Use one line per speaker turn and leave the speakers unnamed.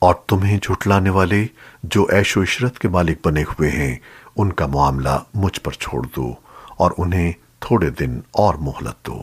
اور تمہیں جھٹلانے والے جو عیش و عشرت کے مالک بنے ہوئے ہیں، ان کا معاملہ مجھ پر چھوڑ دو اور انہیں تھوڑے دن اور مہلت دو۔